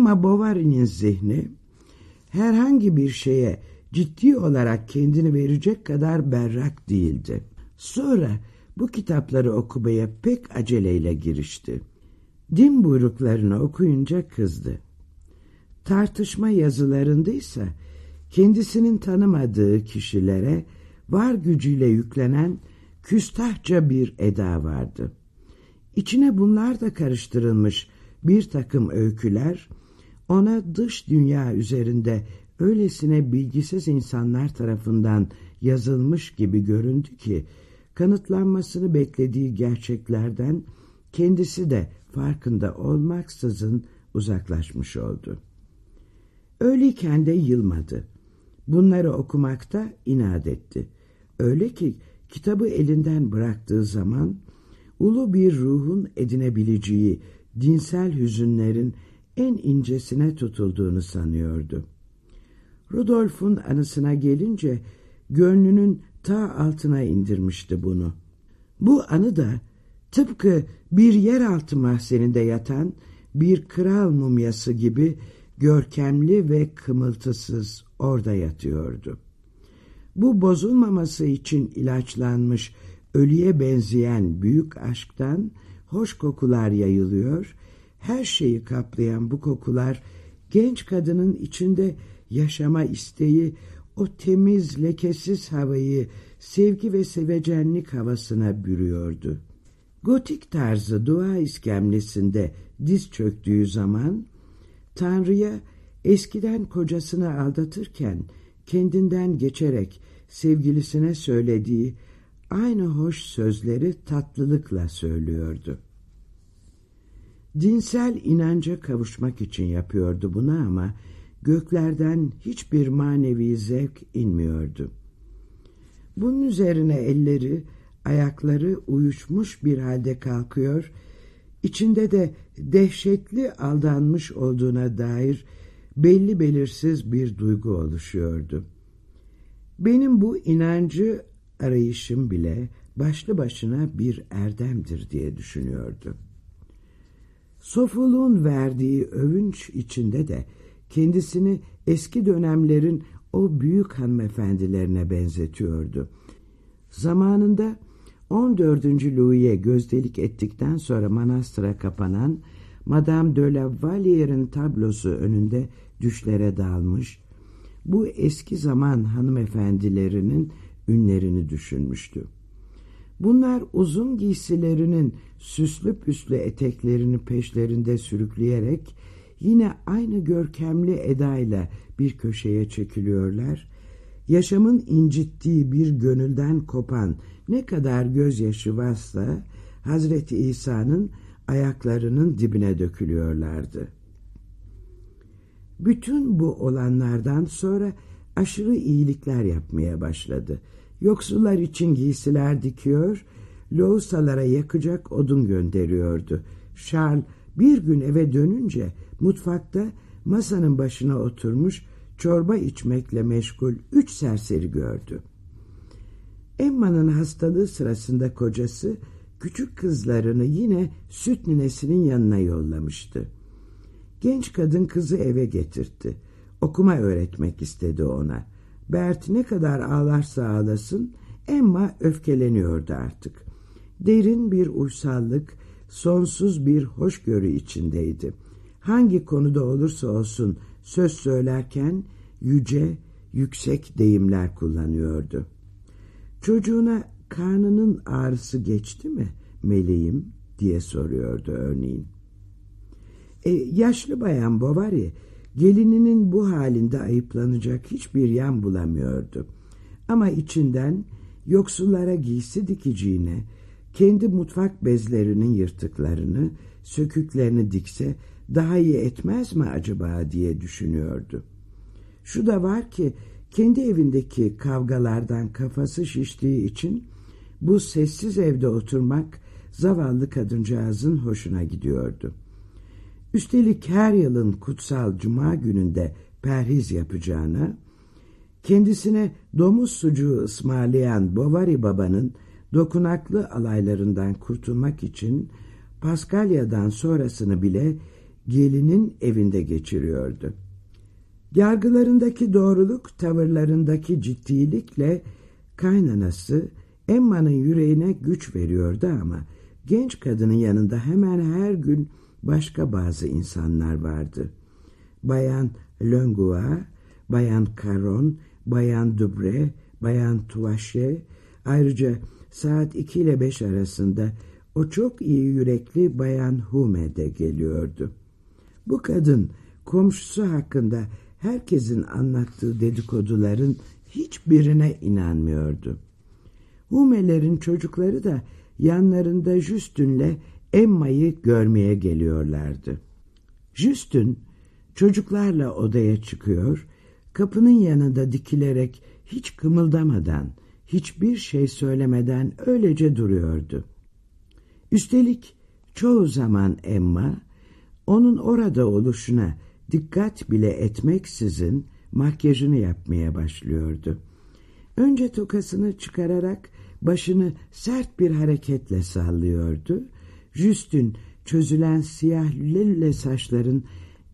Emma Bovary'nin zihni herhangi bir şeye ciddi olarak kendini verecek kadar berrak değildi. Sonra bu kitapları okumaya pek aceleyle girişti. Din buyruklarını okuyunca kızdı. Tartışma yazılarında ise kendisinin tanımadığı kişilere var gücüyle yüklenen küstahça bir eda vardı. İçine bunlar da karıştırılmış bir takım öyküler ona dış dünya üzerinde öylesine bilgisiz insanlar tarafından yazılmış gibi göründü ki kanıtlanmasını beklediği gerçeklerden kendisi de farkında olmaksızın uzaklaşmış oldu. Öyleyken de yılmadı. Bunları okumakta inat etti. Öyle ki kitabı elinden bıraktığı zaman ulu bir ruhun edinebileceği dinsel hüzünlerin en incesine tutulduğunu sanıyordu. Rudolf'un anısına gelince gönlünün ta altına indirmişti bunu. Bu anı da tıpkı bir yeraltı mahzeninde yatan bir kral mumyası gibi görkemli ve kımıltısız orada yatıyordu. Bu bozulmaması için ilaçlanmış ölüye benzeyen büyük aşktan hoş kokular yayılıyor, her şeyi kaplayan bu kokular genç kadının içinde yaşama isteği, o temiz, lekesiz havayı sevgi ve sevecenlik havasına bürüyordu. Gotik tarzı dua iskemlesinde diz çöktüğü zaman Tanrı'ya eskiden kocasını aldatırken kendinden geçerek sevgilisine söylediği aynı hoş sözleri tatlılıkla söylüyordu. Dinsel inanca kavuşmak için yapıyordu bunu ama göklerden hiçbir manevi zevk inmiyordu. Bunun üzerine elleri, ayakları uyuşmuş bir halde kalkıyor, içinde de dehşetli aldanmış olduğuna dair belli belirsiz bir duygu oluşuyordu. Benim bu inancı arayışım bile başlı başına bir erdemdir diye düşünüyordu. Sofuluğun verdiği övünç içinde de kendisini eski dönemlerin o büyük hanımefendilerine benzetiyordu. Zamanında 14. Louis'e gözdelik ettikten sonra manastıra kapanan Madame de la Valliere'in tablosu önünde düşlere dalmış, bu eski zaman hanımefendilerinin ünlerini düşünmüştü. Bunlar uzun giysilerinin süslü püslü eteklerini peşlerinde sürükleyerek yine aynı görkemli edayla bir köşeye çekiliyorlar. Yaşamın incittiği bir gönülden kopan ne kadar gözyaşı varsa Hazreti İsa'nın ayaklarının dibine dökülüyorlardı. Bütün bu olanlardan sonra aşırı iyilikler yapmaya başladı. Yoksullar için giysiler dikiyor, loğusalara yakacak odun gönderiyordu. Charles bir gün eve dönünce mutfakta masanın başına oturmuş çorba içmekle meşgul üç serseri gördü. Emma'nın hastalığı sırasında kocası küçük kızlarını yine süt ninesinin yanına yollamıştı. Genç kadın kızı eve getirtti. Okuma öğretmek istedi ona. Bert ne kadar ağlarsa ağlasın Emma öfkeleniyordu artık. Derin bir uysallık, sonsuz bir hoşgörü içindeydi. Hangi konuda olursa olsun söz söylerken yüce, yüksek deyimler kullanıyordu. Çocuğuna karnının ağrısı geçti mi meleğim diye soruyordu örneğin. E, yaşlı bayan Bovary gelininin bu halinde ayıplanacak hiçbir yan bulamıyordu. Ama içinden yoksullara giysi dikeceğine, kendi mutfak bezlerinin yırtıklarını, söküklerini dikse daha iyi etmez mi acaba diye düşünüyordu. Şu da var ki kendi evindeki kavgalardan kafası şiştiği için bu sessiz evde oturmak zavallı kadıncağızın hoşuna gidiyordu. Üstelik her yılın kutsal cuma gününde perhiz yapacağına, kendisine domuz sucuğu ısmarlayan Bovary babanın dokunaklı alaylarından kurtulmak için Paskalya'dan sonrasını bile gelinin evinde geçiriyordu. Yargılarındaki doğruluk, tavırlarındaki ciddilikle kaynanası Emma'nın yüreğine güç veriyordu ama genç kadının yanında hemen her gün başka bazı insanlar vardı. Bayan Lengua, Bayan Caron, Bayan Dubre, Bayan Tuvache, ayrıca saat 2 ile 5 arasında o çok iyi yürekli Bayan Hume de geliyordu. Bu kadın komşusu hakkında herkesin anlattığı dedikoduların hiçbirine inanmıyordu. Hume'lerin çocukları da yanlarında Justün'le Emma'yı görmeye geliyorlardı. Justün çocuklarla odaya çıkıyor, kapının yanında dikilerek hiç kımıldamadan, hiçbir şey söylemeden öylece duruyordu. Üstelik çoğu zaman Emma, onun orada oluşuna dikkat bile etmeksizin makyajını yapmaya başlıyordu. Önce tokasını çıkararak başını sert bir hareketle sallıyordu. Justün çözülen siyah lille saçların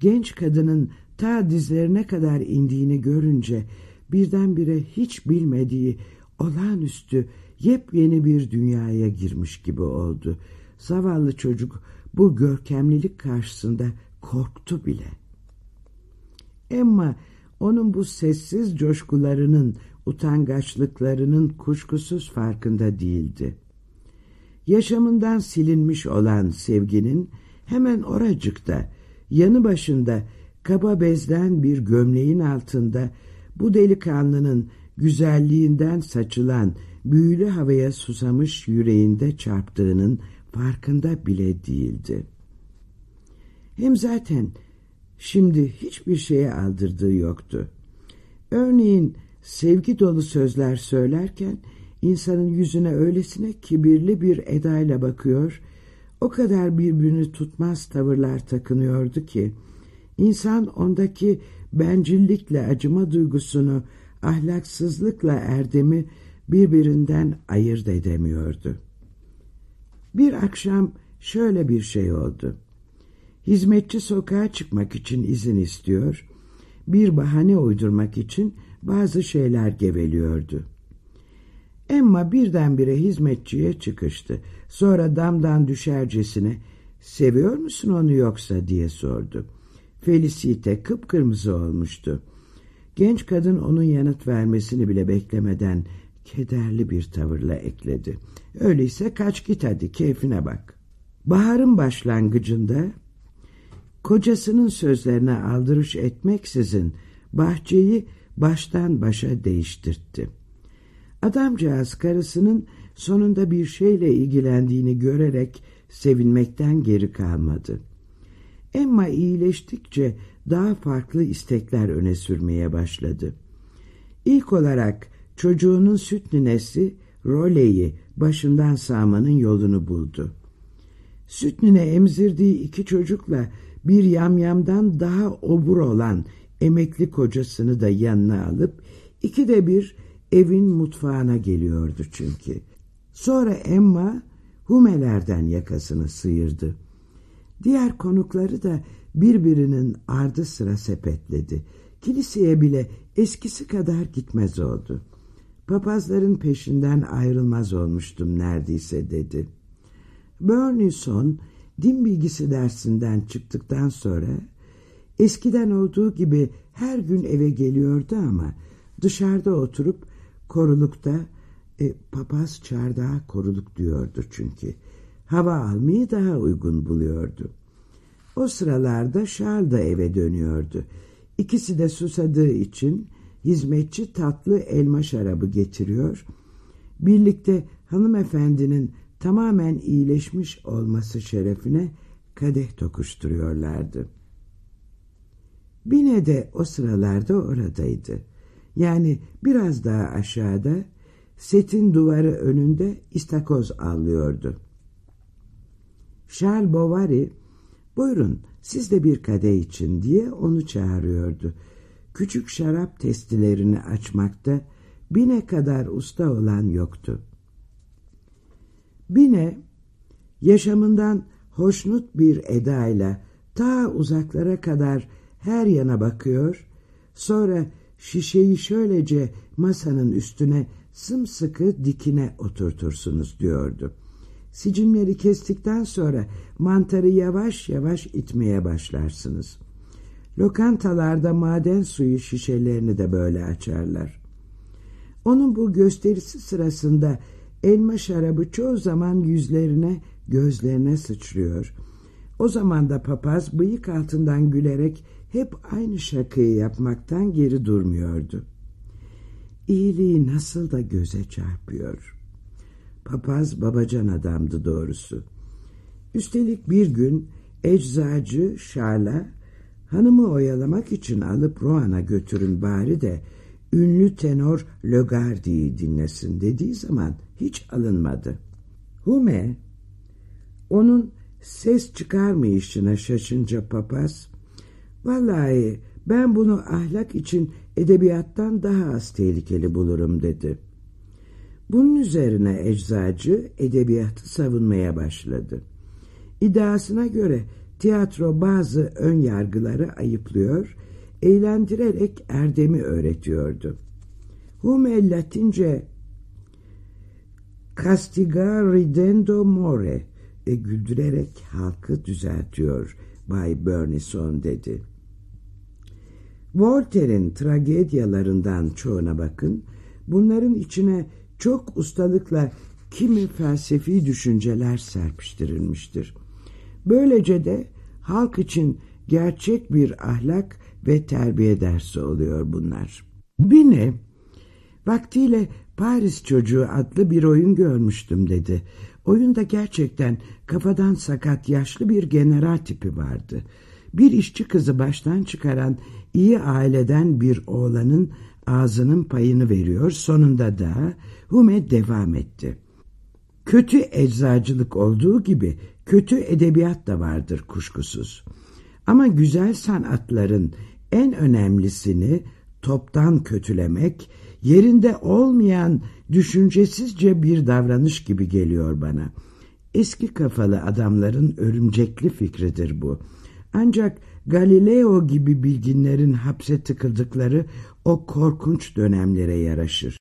genç kadının ta dizlerine kadar indiğini görünce birdenbire hiç bilmediği olağanüstü yepyeni bir dünyaya girmiş gibi oldu. Zavallı çocuk bu görkemlilik karşısında korktu bile. Emma onun bu sessiz coşkularının, utangaçlıklarının kuşkusuz farkında değildi. Yaşamından silinmiş olan sevginin hemen oracıkta, yanı başında kaba bezden bir gömleğin altında bu delikanlının güzelliğinden saçılan büyülü havaya susamış yüreğinde çarptığının farkında bile değildi. Hem zaten şimdi hiçbir şeye aldırdığı yoktu. Örneğin sevgi dolu sözler söylerken insanın yüzüne öylesine kibirli bir edayla bakıyor, o kadar birbirini tutmaz tavırlar takınıyordu ki, insan ondaki bencillikle acıma duygusunu, ahlaksızlıkla erdemi birbirinden ayırt edemiyordu. Bir akşam şöyle bir şey oldu. Hizmetçi sokağa çıkmak için izin istiyor, bir bahane uydurmak için bazı şeyler geveliyordu. Emma birdenbire hizmetçiye çıkıştı. Sonra damdan düşercesine seviyor musun onu yoksa diye sordu. Felicite kıpkırmızı olmuştu. Genç kadın onun yanıt vermesini bile beklemeden kederli bir tavırla ekledi. Öyleyse kaç git hadi keyfine bak. Baharın başlangıcında kocasının sözlerine aldırış etmeksizin bahçeyi baştan başa değiştirtti. Adamcağız karısının sonunda bir şeyle ilgilendiğini görerek sevinmekten geri kalmadı. Emma iyileştikçe daha farklı istekler öne sürmeye başladı. İlk olarak çocuğunun süt ninesi Role'yi başından sağmanın yolunu buldu. Süt nine emzirdiği iki çocukla bir yamyamdan daha obur olan emekli kocasını da yanına alıp ikide bir evin mutfağına geliyordu çünkü. Sonra Emma Humelerden yakasını sıyırdı. Diğer konukları da birbirinin ardı sıra sepetledi. Kiliseye bile eskisi kadar gitmez oldu. Papazların peşinden ayrılmaz olmuştum neredeyse dedi. Burnison din bilgisi dersinden çıktıktan sonra eskiden olduğu gibi her gün eve geliyordu ama dışarıda oturup korulukta e, papaz çardağa koruluk diyordu çünkü hava almayı daha uygun buluyordu. O sıralarda Charles da eve dönüyordu. İkisi de susadığı için hizmetçi tatlı elma şarabı getiriyor. Birlikte hanımefendinin tamamen iyileşmiş olması şerefine kadeh tokuşturuyorlardı. Bine de o sıralarda oradaydı. Yani biraz daha aşağıda setin duvarı önünde istakoz avlıyordu. Charles Bovary, buyurun siz de bir kadeh için diye onu çağırıyordu. Küçük şarap testilerini açmakta bine kadar usta olan yoktu. Bine yaşamından hoşnut bir edayla Ta uzaklara kadar her yana bakıyor, sonra şişeyi şöylece masanın üstüne sımsıkı dikine oturtursunuz diyordu. Sicimleri kestikten sonra mantarı yavaş yavaş itmeye başlarsınız. Lokantalarda maden suyu şişelerini de böyle açarlar. Onun bu gösterisi sırasında elma şarabı çoğu zaman yüzlerine, gözlerine sıçrıyor. O zaman da papaz bıyık altından gülerek hep aynı şakayı yapmaktan geri durmuyordu. İyiliği nasıl da göze çarpıyor. Papaz babacan adamdı doğrusu. Üstelik bir gün eczacı Şarla hanımı oyalamak için alıp Roan'a götürün bari de ünlü tenor Logardi'yi dinlesin dediği zaman hiç alınmadı. Hume onun ses çıkarmayışına şaşınca papaz vallahi ben bunu ahlak için edebiyattan daha az tehlikeli bulurum dedi. Bunun üzerine eczacı edebiyatı savunmaya başladı. İddiasına göre tiyatro bazı ön yargıları ayıplıyor, eğlendirerek erdemi öğretiyordu. Hume Latince castiga ridendo more e, güldürerek halkı düzeltiyor Bay Burnison dedi. Voltaire'in tragedyalarından çoğuna bakın, bunların içine çok ustalıkla kimi felsefi düşünceler serpiştirilmiştir. Böylece de halk için gerçek bir ahlak ve terbiye dersi oluyor bunlar. Bine, vaktiyle Paris Çocuğu adlı bir oyun görmüştüm dedi. Oyunda gerçekten kafadan sakat yaşlı bir general tipi vardı. Bir işçi kızı baştan çıkaran iyi aileden bir oğlanın ağzının payını veriyor. Sonunda da Hume devam etti. Kötü eczacılık olduğu gibi kötü edebiyat da vardır kuşkusuz. Ama güzel sanatların en önemlisini toptan kötülemek, yerinde olmayan düşüncesizce bir davranış gibi geliyor bana. Eski kafalı adamların örümcekli fikridir bu. Ancak Galileo gibi bilginlerin hapse tıkıldıkları o korkunç dönemlere yaraşır.